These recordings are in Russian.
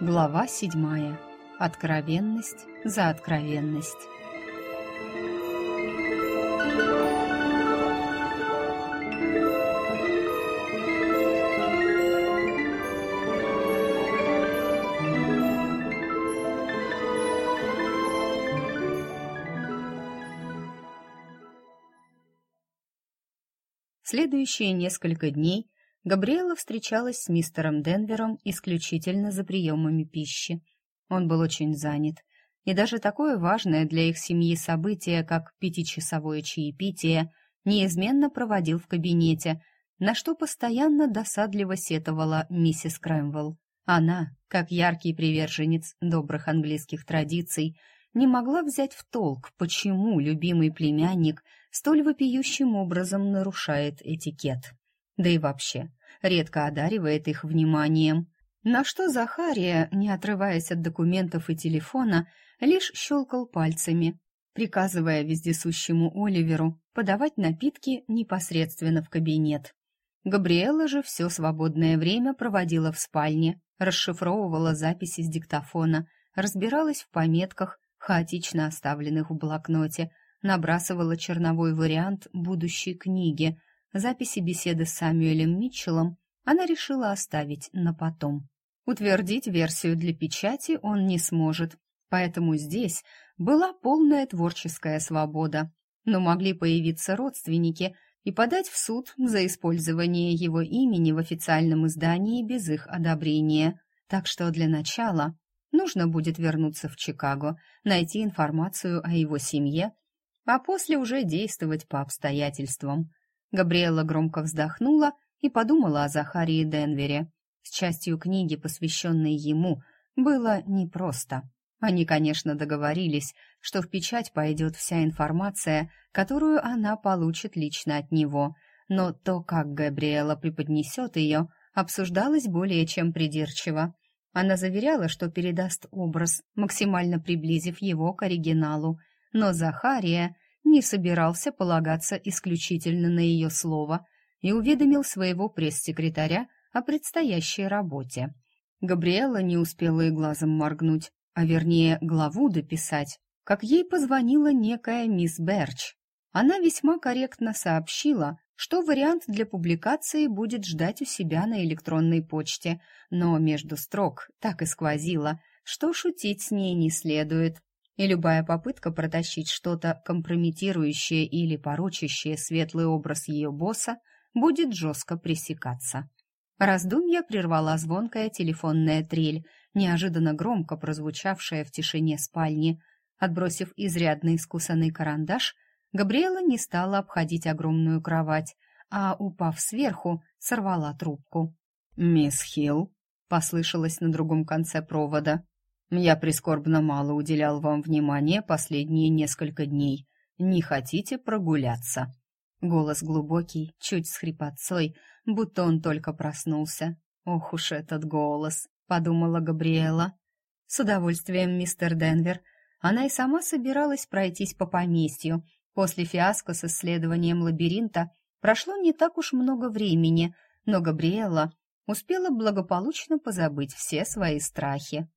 Глава седьмая. Откровенность за откровенность. Следующие несколько дней Габриэла встречалась с мистером Денвером исключительно за приемами пищи. Он был очень занят, и даже такое важное для их семьи событие, как пятичасовое чаепитие, неизменно проводил в кабинете, на что постоянно досадливо сетовала миссис Крэмвелл. Она, как яркий приверженец добрых английских традиций, не могла взять в толк, почему любимый племянник столь вопиющим образом нарушает этикет. Да и вообще, редко одаривает их вниманием. На что Захария, не отрываясь от документов и телефона, лишь щелкал пальцами, приказывая вездесущему Оливеру подавать напитки непосредственно в кабинет. Габриэла же все свободное время проводила в спальне, расшифровывала записи с диктофона, разбиралась в пометках, хаотично оставленных в блокноте, набрасывала черновой вариант будущей книги. Записи беседы с Самюэлем Митчеллом она решила оставить на потом. Утвердить версию для печати он не сможет, поэтому здесь была полная творческая свобода. Но могли появиться родственники и подать в суд за использование его имени в официальном издании без их одобрения. Так что для начала Нужно будет вернуться в Чикаго, найти информацию о его семье, а после уже действовать по обстоятельствам. Габриэла громко вздохнула и подумала о Захарии Денвере. С частью книги, посвященной ему, было непросто. Они, конечно, договорились, что в печать пойдет вся информация, которую она получит лично от него, но то, как Габриэла преподнесет ее, обсуждалось более чем придирчиво. Она заверяла, что передаст образ, максимально приблизив его к оригиналу, но Захария не собирался полагаться исключительно на ее слово и уведомил своего пресс-секретаря о предстоящей работе. Габриэла не успела и глазом моргнуть, а вернее главу дописать, как ей позвонила некая мисс Берч. Она весьма корректно сообщила, что вариант для публикации будет ждать у себя на электронной почте, но между строк так и сквозило, что шутить с ней не следует. И любая попытка протащить что-то компрометирующее или порочащее светлый образ ее босса будет жестко пресекаться. Раздумья прервала звонкая телефонная трель, неожиданно громко прозвучавшая в тишине спальни. Отбросив изрядно искусанный карандаш, Габриэла не стала обходить огромную кровать, а, упав сверху, сорвала трубку. «Мисс Хилл», — послышалось на другом конце провода, «я прискорбно мало уделял вам внимания последние несколько дней. Не хотите прогуляться?» Голос глубокий, чуть с хрипотцой, будто он только проснулся. «Ох уж этот голос!» — подумала Габриэла. «С удовольствием, мистер Денвер. Она и сама собиралась пройтись по поместью, После фиаско с исследованием лабиринта прошло не так уж много времени, но Габриэла успела благополучно позабыть все свои страхи.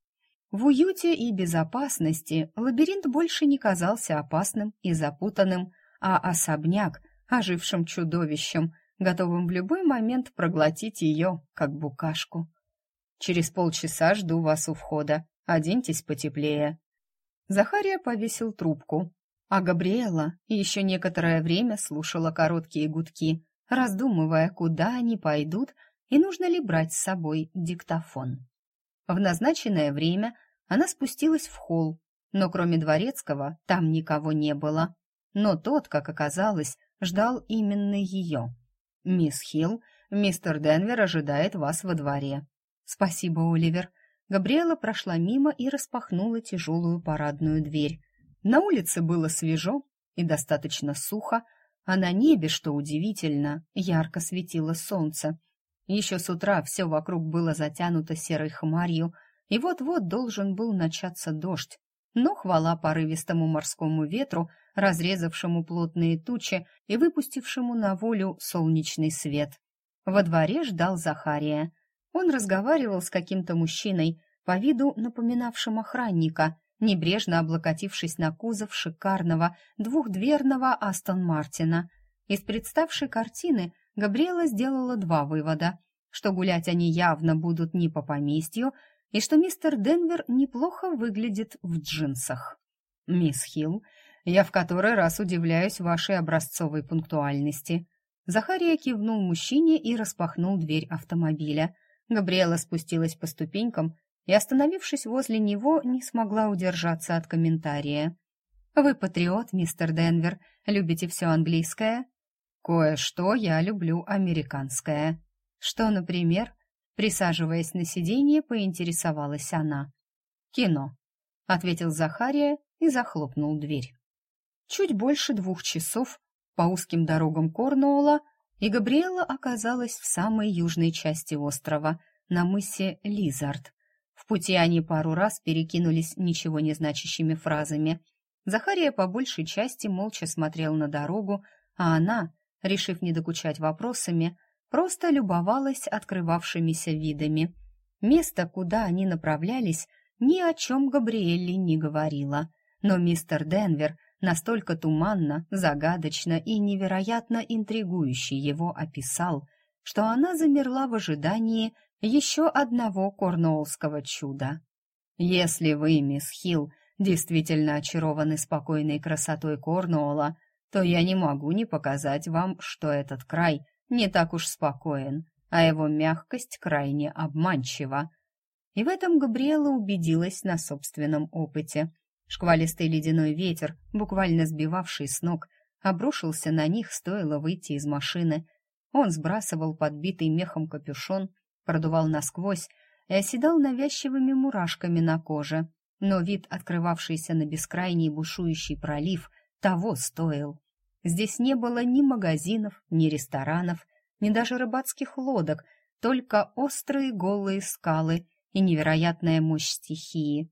В уюте и безопасности лабиринт больше не казался опасным и запутанным, а особняк — ожившим чудовищем, готовым в любой момент проглотить ее, как букашку. «Через полчаса жду вас у входа. Оденьтесь потеплее». Захария повесил трубку, а Габриэла еще некоторое время слушала короткие гудки, раздумывая, куда они пойдут и нужно ли брать с собой диктофон. В назначенное время она спустилась в холл, но кроме дворецкого там никого не было. Но тот, как оказалось, ждал именно ее. «Мисс Хилл, мистер Денвер ожидает вас во дворе». «Спасибо, Оливер». Габриэла прошла мимо и распахнула тяжелую парадную дверь. На улице было свежо и достаточно сухо, а на небе, что удивительно, ярко светило солнце. Еще с утра все вокруг было затянуто серой хмарью, и вот-вот должен был начаться дождь. Но хвала порывистому морскому ветру, разрезавшему плотные тучи и выпустившему на волю солнечный свет. Во дворе ждал Захария. Он разговаривал с каким-то мужчиной, по виду напоминавшим охранника, небрежно облокотившись на кузов шикарного двухдверного Астон Мартина. Из представшей картины Габриэла сделала два вывода, что гулять они явно будут не по поместью, и что мистер Денвер неплохо выглядит в джинсах. «Мисс Хилл, я в который раз удивляюсь вашей образцовой пунктуальности». Захария кивнул мужчине и распахнул дверь автомобиля. Габриэла спустилась по ступенькам и, остановившись возле него, не смогла удержаться от комментария. «Вы патриот, мистер Денвер, любите все английское?» «Кое-что я люблю американское». «Что, например?» Присаживаясь на сиденье, поинтересовалась она. «Кино», — ответил Захария и захлопнул дверь. Чуть больше двух часов по узким дорогам Корнуолла, и Габриэла оказалась в самой южной части острова, на мысе Лизард. В пути они пару раз перекинулись ничего не значащими фразами. Захария по большей части молча смотрел на дорогу, а она, решив не докучать вопросами, просто любовалась открывавшимися видами. Место, куда они направлялись, ни о чем Габриэлли не говорила, но мистер Денвер настолько туманно, загадочно и невероятно интригующе его описал, что она замерла в ожидании еще одного корнуоллского чуда. Если вы, мисс Хилл, действительно очарованы спокойной красотой Корнуолла, то я не могу не показать вам, что этот край не так уж спокоен, а его мягкость крайне обманчива. И в этом Габриэла убедилась на собственном опыте. Шквалистый ледяной ветер, буквально сбивавший с ног, обрушился на них, стоило выйти из машины. Он сбрасывал подбитый мехом капюшон, продувал насквозь и оседал навязчивыми мурашками на коже. Но вид, открывавшийся на бескрайний бушующий пролив, того стоил. Здесь не было ни магазинов, ни ресторанов, ни даже рыбацких лодок, только острые голые скалы и невероятная мощь стихии.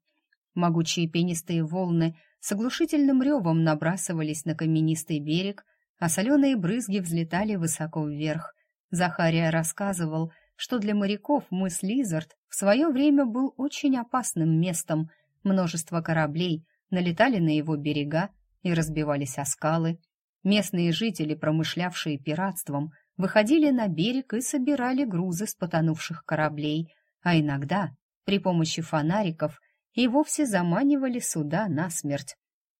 Могучие пенистые волны с оглушительным ревом набрасывались на каменистый берег, а соленые брызги взлетали высоко вверх. Захария рассказывал, что для моряков мыс Лизард в свое время был очень опасным местом. Множество кораблей налетали на его берега и разбивались о скалы. Местные жители, промышлявшие пиратством, выходили на берег и собирали грузы с потонувших кораблей, а иногда при помощи фонариков и вовсе заманивали суда насмерть.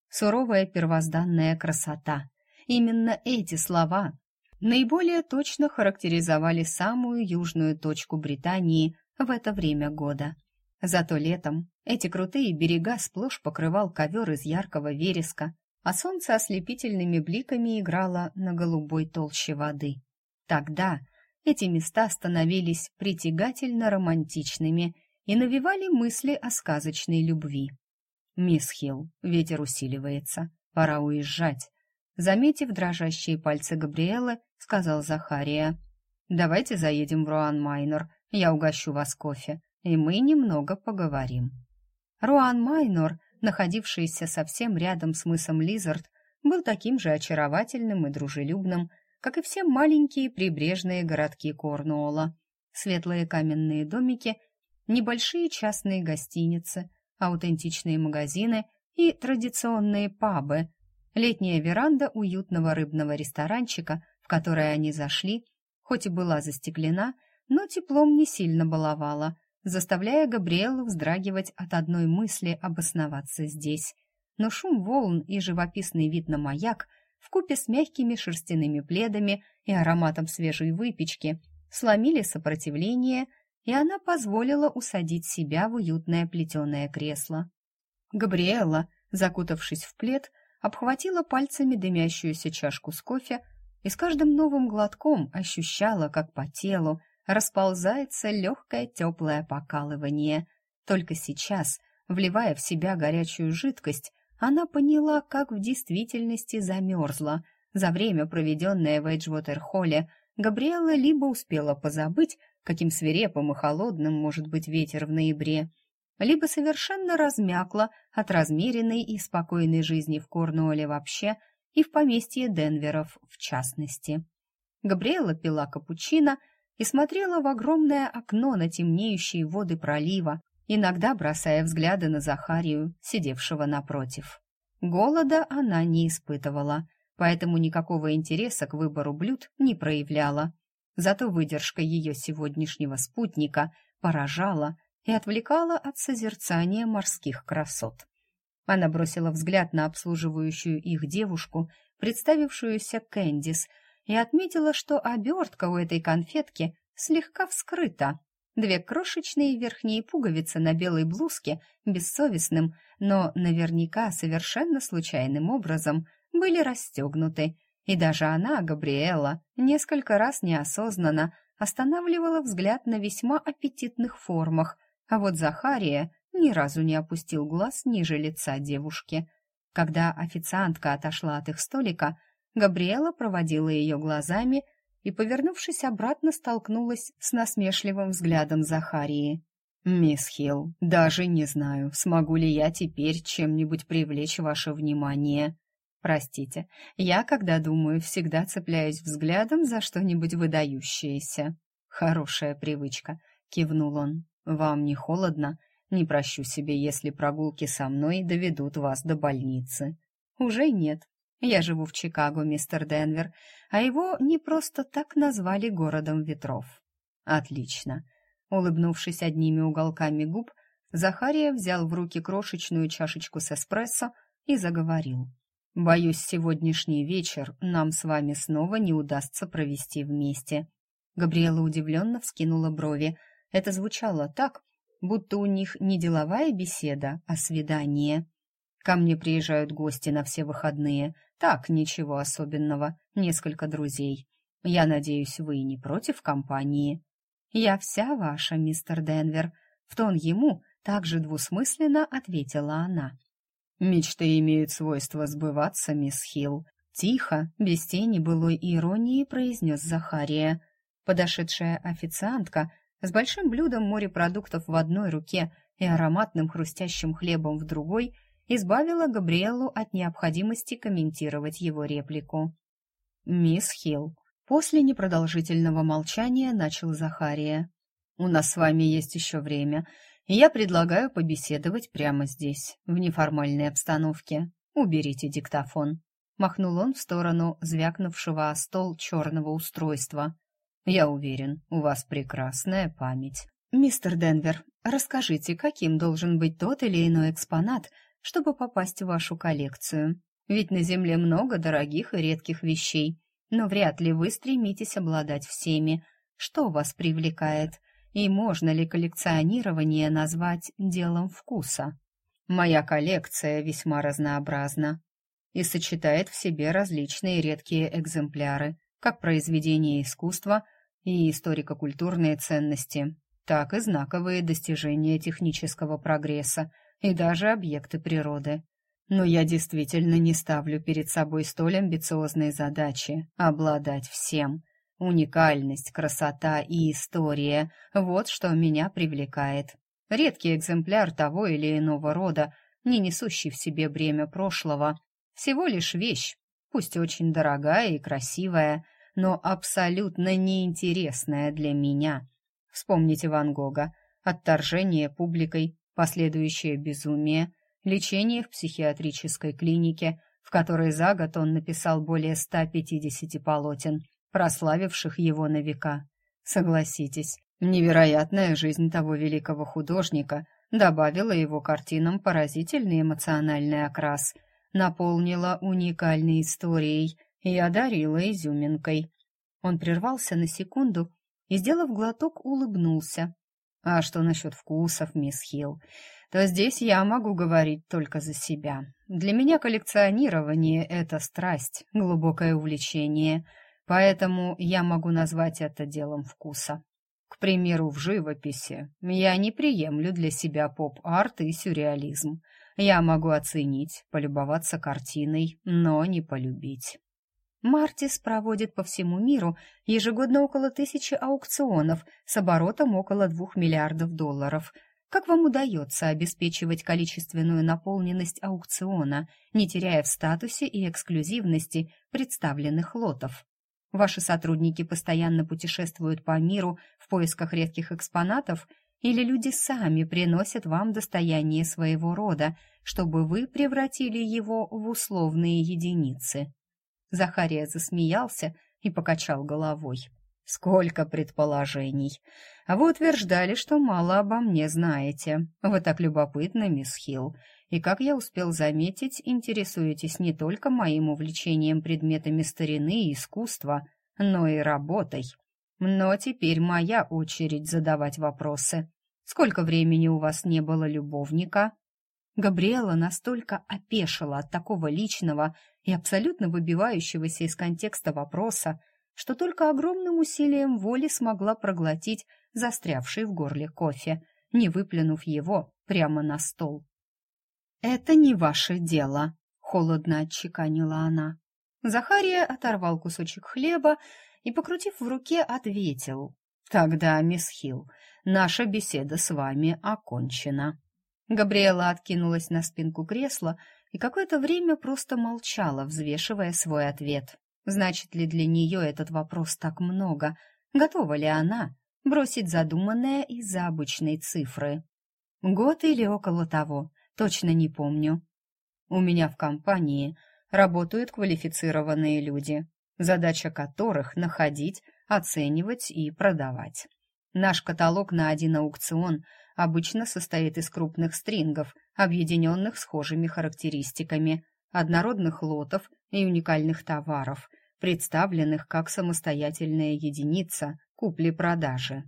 Суровая первозданная красота. Именно эти слова наиболее точно характеризовали самую южную точку Британии в это время года. Зато летом эти крутые берега сплошь покрывал ковер из яркого вереска, а солнце ослепительными бликами играло на голубой толще воды. Тогда эти места становились притягательно романтичными и навевали мысли о сказочной любви. «Мисс Хилл, ветер усиливается, пора уезжать», заметив дрожащие пальцы Габриэлы, сказал Захария. «Давайте заедем в Руан Майнор, я угощу вас кофе, и мы немного поговорим». Руан Майнор, находившийся совсем рядом с мысом Лизард, был таким же очаровательным и дружелюбным, как и все маленькие прибрежные городки Корнуола. Светлые каменные домики, небольшие частные гостиницы, аутентичные магазины и традиционные пабы. Летняя веранда уютного рыбного ресторанчика в которое они зашли, хоть и была застеклена, но теплом не сильно баловала, заставляя Габриэлу вздрагивать от одной мысли обосноваться здесь. Но шум волн и живописный вид на маяк вкупе с мягкими шерстяными пледами и ароматом свежей выпечки сломили сопротивление, и она позволила усадить себя в уютное плетеное кресло. Габриэла, закутавшись в плед, обхватила пальцами дымящуюся чашку с кофе и с каждым новым глотком ощущала, как по телу расползается легкое теплое покалывание. Только сейчас, вливая в себя горячую жидкость, она поняла, как в действительности замерзла. За время, проведенное в Эйджвотер-холле, Габриэла либо успела позабыть, каким свирепым и холодным может быть ветер в ноябре, либо совершенно размякла от размеренной и спокойной жизни в Корнуолле вообще и в поместье Денверов в частности. Габриэла пила капучино и смотрела в огромное окно на темнеющие воды пролива, иногда бросая взгляды на Захарию, сидевшего напротив. Голода она не испытывала, поэтому никакого интереса к выбору блюд не проявляла. Зато выдержка ее сегодняшнего спутника поражала и отвлекала от созерцания морских красот. Она бросила взгляд на обслуживающую их девушку, представившуюся Кэндис, и отметила, что обертка у этой конфетки слегка вскрыта. Две крошечные верхние пуговицы на белой блузке бессовестным, но наверняка совершенно случайным образом были расстегнуты, и даже она, Габриэла, несколько раз неосознанно останавливала взгляд на весьма аппетитных формах, а вот Захария ни разу не опустил глаз ниже лица девушки. Когда официантка отошла от их столика, Габриэла проводила ее глазами и, повернувшись обратно, столкнулась с насмешливым взглядом Захарии. «Мисс Хилл, даже не знаю, смогу ли я теперь чем-нибудь привлечь ваше внимание. Простите, я, когда думаю, всегда цепляюсь взглядом за что-нибудь выдающееся». «Хорошая привычка», — кивнул он. «Вам не холодно? Не прощу себе, если прогулки со мной доведут вас до больницы». «Уже нет. Я живу в Чикаго, мистер Денвер, а его не просто так назвали городом ветров». «Отлично». Улыбнувшись одними уголками губ, Захария взял в руки крошечную чашечку с эспрессо и заговорил. «Боюсь, сегодняшний вечер нам с вами снова не удастся провести вместе». Габриэла удивленно вскинула брови. Это звучало так, будто у них не деловая беседа, а свидание. Ко мне приезжают гости на все выходные. Так, ничего особенного, несколько друзей. Я надеюсь, вы не против компании. Я вся ваша, мистер Денвер. В тон ему также двусмысленно ответила она. Мечты имеют свойство сбываться, мисс Хилл. Тихо, без тени былой иронии, произнес Захария. Подошедшая официантка с большим блюдом морепродуктов в одной руке и ароматным хрустящим хлебом в другой избавила Габриэлу от необходимости комментировать его реплику. «Мисс Хилл». После непродолжительного молчания начал Захария. «У нас с вами есть еще время, и я предлагаю побеседовать прямо здесь, в неформальной обстановке. Уберите диктофон». Махнул он в сторону звякнувшего о стол черного устройства. Я уверен, у вас прекрасная память. Мистер Денвер, расскажите, каким должен быть тот или иной экспонат, чтобы попасть в вашу коллекцию? Ведь на Земле много дорогих и редких вещей, но вряд ли вы стремитесь обладать всеми. Что вас привлекает? И можно ли коллекционирование назвать делом вкуса? Моя коллекция весьма разнообразна и сочетает в себе различные редкие экземпляры, как произведения искусства, и историко-культурные ценности, так и знаковые достижения технического прогресса и даже объекты природы. Но я действительно не ставлю перед собой столь амбициозные задачи — обладать всем. Уникальность, красота и история — вот что меня привлекает. Редкий экземпляр того или иного рода, не несущий в себе бремя прошлого, всего лишь вещь, пусть очень дорогая и красивая, но абсолютно неинтересная для меня. Вспомните Ван Гога, отторжение публикой, последующее безумие, лечение в психиатрической клинике, в которой за год он написал более 150 полотен, прославивших его на века. Согласитесь, невероятная жизнь того великого художника добавила его картинам поразительный эмоциональный окрас, наполнила уникальной историей, и одарила изюминкой. Он прервался на секунду и, сделав глоток, улыбнулся. А что насчет вкусов, мисс Хилл? То здесь я могу говорить только за себя. Для меня коллекционирование — это страсть, глубокое увлечение, поэтому я могу назвать это делом вкуса. К примеру, в живописи я не приемлю для себя поп-арт и сюрреализм. Я могу оценить, полюбоваться картиной, но не полюбить. Мартис проводит по всему миру ежегодно около тысячи аукционов с оборотом около двух миллиардов долларов. Как вам удается обеспечивать количественную наполненность аукциона, не теряя в статусе и эксклюзивности представленных лотов? Ваши сотрудники постоянно путешествуют по миру в поисках редких экспонатов или люди сами приносят вам достояние своего рода, чтобы вы превратили его в условные единицы?» Захария засмеялся и покачал головой. «Сколько предположений! А вы утверждали, что мало обо мне знаете. Вы так любопытны, мисс Хилл, и, как я успел заметить, интересуетесь не только моим увлечением предметами старины и искусства, но и работой. Но теперь моя очередь задавать вопросы. Сколько времени у вас не было любовника?» Габриэла настолько опешила от такого личного и абсолютно выбивающегося из контекста вопроса, что только огромным усилием воли смогла проглотить застрявший в горле кофе, не выплюнув его прямо на стол. «Это не ваше дело», — холодно отчеканила она. Захария оторвал кусочек хлеба и, покрутив в руке, ответил. «Тогда, мисс Хилл, наша беседа с вами окончена». Габриэла откинулась на спинку кресла и какое-то время просто молчала, взвешивая свой ответ. Значит ли для нее этот вопрос так много? Готова ли она бросить задуманное из-за обычной цифры? Год или около того, точно не помню. У меня в компании работают квалифицированные люди, задача которых — находить, оценивать и продавать. Наш каталог на один аукцион обычно состоит из крупных стрингов, объединенных схожими характеристиками, однородных лотов и уникальных товаров, представленных как самостоятельная единица купли-продажи.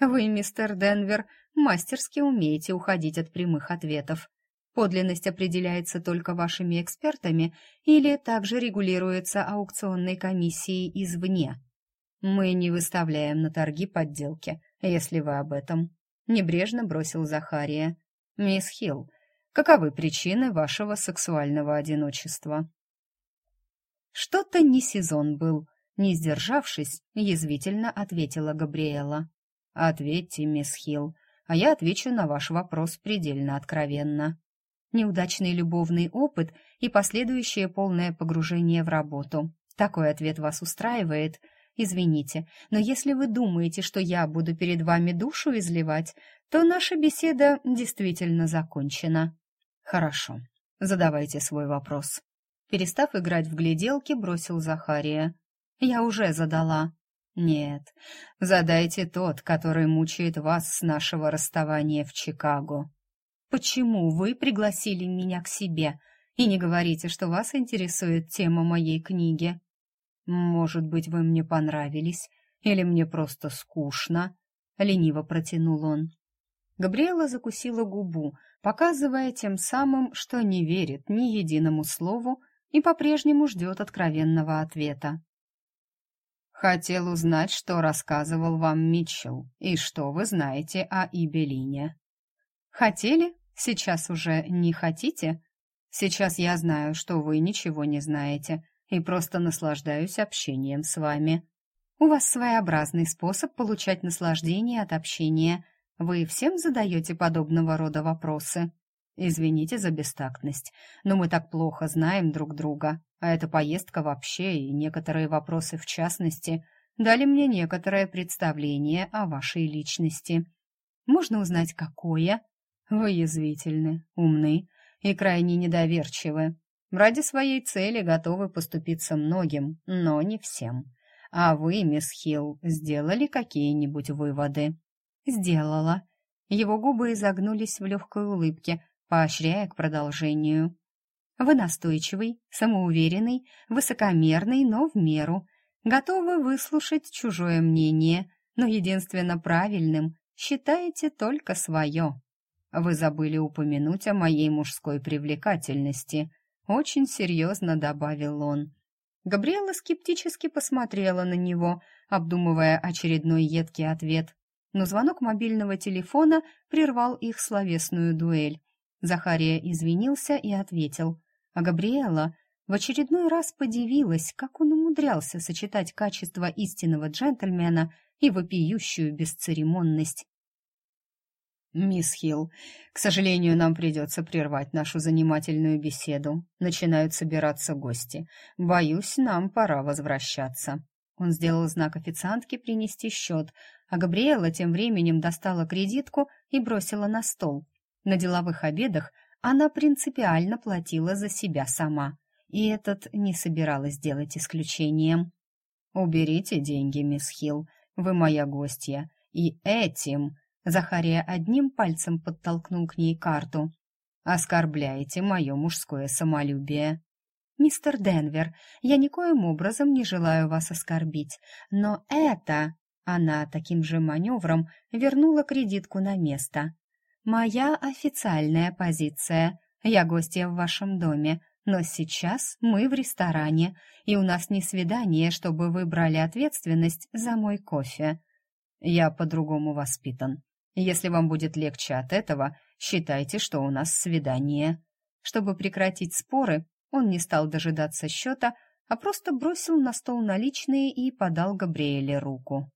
Вы, мистер Денвер, мастерски умеете уходить от прямых ответов. Подлинность определяется только вашими экспертами или также регулируется аукционной комиссией извне. Мы не выставляем на торги подделки, если вы об этом. Небрежно бросил Захария. Мисс Хилл, каковы причины вашего сексуального одиночества? Что-то не сезон был. Не сдержавшись, язвительно ответила Габриэла. Ответьте, мисс Хилл, а я отвечу на ваш вопрос предельно откровенно. Неудачный любовный опыт и последующее полное погружение в работу. Такой ответ вас устраивает — Извините, но если вы думаете, что я буду перед вами душу изливать, то наша беседа действительно закончена. Хорошо. Задавайте свой вопрос. Перестав играть в гляделки, бросил Захария. Я уже задала. Нет. Задайте тот, который мучает вас с нашего расставания в Чикаго. Почему вы пригласили меня к себе? И не говорите, что вас интересует тема моей книги. «Может быть, вы мне понравились, или мне просто скучно?» — лениво протянул он. Габриэла закусила губу, показывая тем самым, что не верит ни единому слову и по-прежнему ждет откровенного ответа. «Хотел узнать, что рассказывал вам Митчелл, и что вы знаете о Ибелине». «Хотели? Сейчас уже не хотите?» «Сейчас я знаю, что вы ничего не знаете, и просто наслаждаюсь общением с вами. У вас своеобразный способ получать наслаждение от общения. Вы всем задаете подобного рода вопросы? Извините за бестактность, но мы так плохо знаем друг друга, а эта поездка вообще и некоторые вопросы в частности дали мне некоторое представление о вашей личности. Можно узнать, какое? Вы язвительны, умны и крайне недоверчивы. Ради своей цели готовы поступиться многим, но не всем. А вы, мисс Хилл, сделали какие-нибудь выводы? Сделала. Его губы изогнулись в легкой улыбке, поощряя к продолжению. Вы настойчивый, самоуверенный, высокомерный, но в меру. Готовы выслушать чужое мнение, но единственно правильным считаете только свое. Вы забыли упомянуть о моей мужской привлекательности — очень серьезно добавил он. Габриэла скептически посмотрела на него, обдумывая очередной едкий ответ. Но звонок мобильного телефона прервал их словесную дуэль. Захария извинился и ответил. А Габриэла в очередной раз подивилась, как он умудрялся сочетать качество истинного джентльмена и вопиющую бесцеремонность. «Мисс Хилл, к сожалению, нам придется прервать нашу занимательную беседу. Начинают собираться гости. Боюсь, нам пора возвращаться». Он сделал знак официантке принести счет, а Габриэла тем временем достала кредитку и бросила на стол. На деловых обедах она принципиально платила за себя сама, и этот не собиралась делать исключением. «Уберите деньги, мисс Хилл, вы моя гостья, и этим...» Захария одним пальцем подтолкнул к ней карту. «Оскорбляете мое мужское самолюбие». «Мистер Денвер, я никоим образом не желаю вас оскорбить, но это...» Она таким же маневром вернула кредитку на место. «Моя официальная позиция. Я гостья в вашем доме, но сейчас мы в ресторане, и у нас не свидание, чтобы вы брали ответственность за мой кофе. Я по-другому воспитан. Если вам будет легче от этого, считайте, что у нас свидание». Чтобы прекратить споры, он не стал дожидаться счета, а просто бросил на стол наличные и подал Габриэле руку.